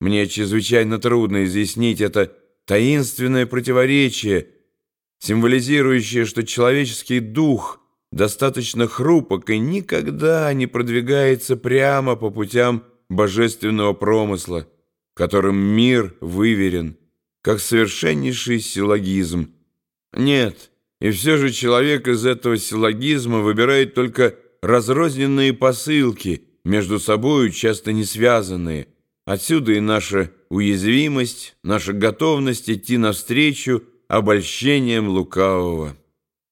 Мне чрезвычайно трудно изъяснить это таинственное противоречие, символизирующее, что человеческий дух достаточно хрупок и никогда не продвигается прямо по путям божественного промысла, которым мир выверен, как совершеннейший силлогизм. Нет, и все же человек из этого силлогизма выбирает только разрозненные посылки, между собою часто не связанные. Отсюда и наша уязвимость, наша готовность идти навстречу обольщением лукавого.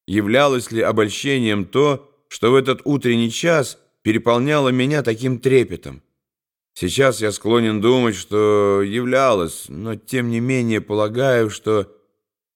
Являлось ли обольщением то, что в этот утренний час переполняло меня таким трепетом? Сейчас я склонен думать, что являлось, но тем не менее полагаю, что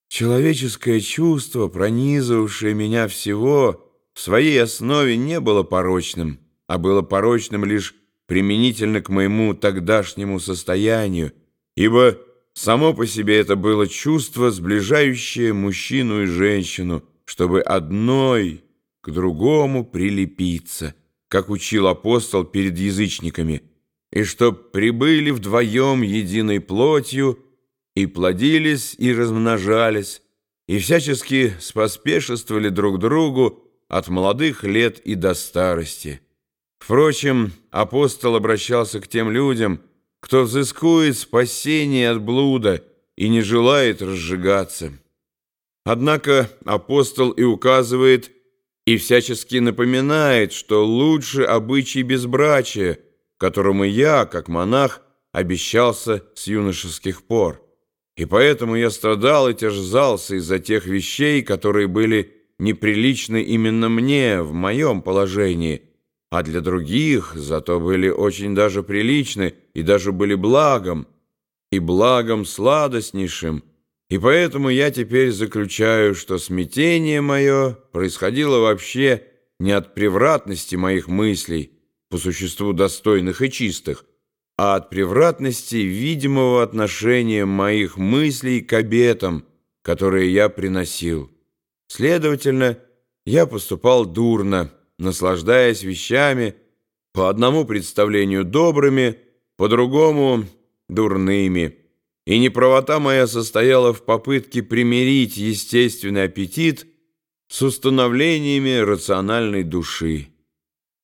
человеческое чувство, пронизывавшее меня всего, в своей основе не было порочным, а было порочным лишь применительно к моему тогдашнему состоянию, ибо само по себе это было чувство, сближающее мужчину и женщину, чтобы одной к другому прилепиться, как учил апостол перед язычниками, и чтоб прибыли вдвоем единой плотью и плодились и размножались, и всячески споспешествовали друг другу от молодых лет и до старости. Впрочем, апостол обращался к тем людям, кто взыскует спасение от блуда и не желает разжигаться. Однако апостол и указывает, и всячески напоминает, что лучше обычай безбрачия, которому я, как монах, обещался с юношеских пор. И поэтому я страдал и терзался из-за тех вещей, которые были неприличны именно мне, в моем положении – а для других зато были очень даже приличны и даже были благом, и благом сладостнейшим, и поэтому я теперь заключаю, что смятение мое происходило вообще не от превратности моих мыслей, по существу достойных и чистых, а от превратности видимого отношения моих мыслей к обетам, которые я приносил. Следовательно, я поступал дурно, наслаждаясь вещами, по одному представлению добрыми, по другому дурными. И неправота моя состояла в попытке примирить естественный аппетит с установлениями рациональной души.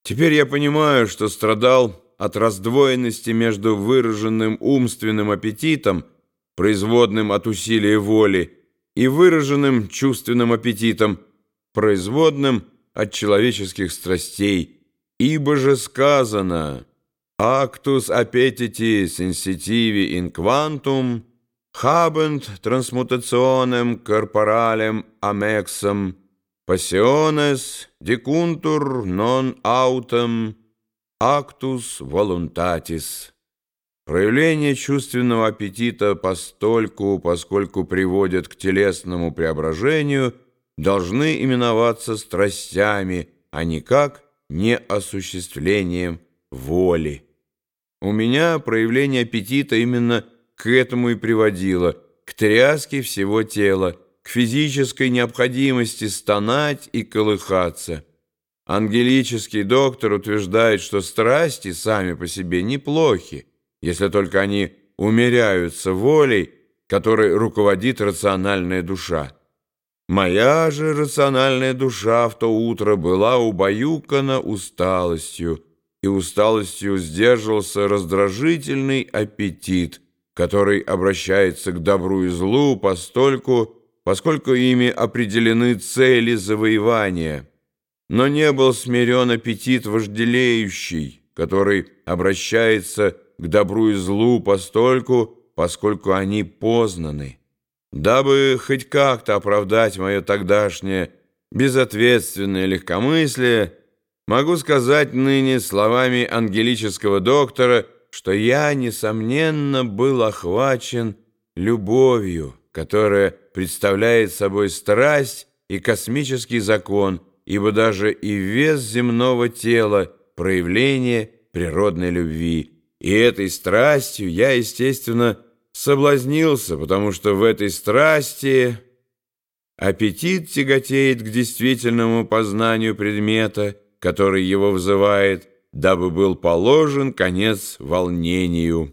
Теперь я понимаю, что страдал от раздвоенности между выраженным умственным аппетитом, производным от усилия воли, и выраженным чувственным аппетитом, производным от человеческих страстей, ибо же сказано «Actus appetiti sensitivi in quantum habent transmutationem corporalem amexam passiones decuntur non autem actus voluntatis». Проявление чувственного аппетита постольку, поскольку приводят к телесному преображению – должны именоваться страстями, а никак неосуществлением воли. У меня проявление аппетита именно к этому и приводило, к тряске всего тела, к физической необходимости стонать и колыхаться. Ангелический доктор утверждает, что страсти сами по себе неплохи, если только они умеряются волей, которой руководит рациональная душа. Моя же рациональная душа в то утро была убаюкана усталостью, и усталостью сдерживался раздражительный аппетит, который обращается к добру и злу постольку, поскольку ими определены цели завоевания. Но не был смирен аппетит вожделеющий, который обращается к добру и злу постольку, поскольку они познаны. Дабы хоть как-то оправдать мое тогдашнее безответственное легкомыслие, могу сказать ныне словами ангелического доктора, что я, несомненно, был охвачен любовью, которая представляет собой страсть и космический закон, ибо даже и вес земного тела – проявление природной любви. И этой страстью я, естественно, соблазнился, потому что в этой страсти аппетит тяготеет к действительному познанию предмета, который его вызывает, дабы был положен конец волнению.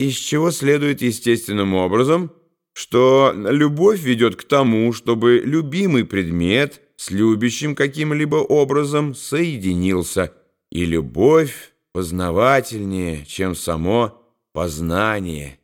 из чего следует естественным образом, что любовь ведет к тому, чтобы любимый предмет с любящим каким-либо образом соединился, и любовь познавательнее, чем само познание.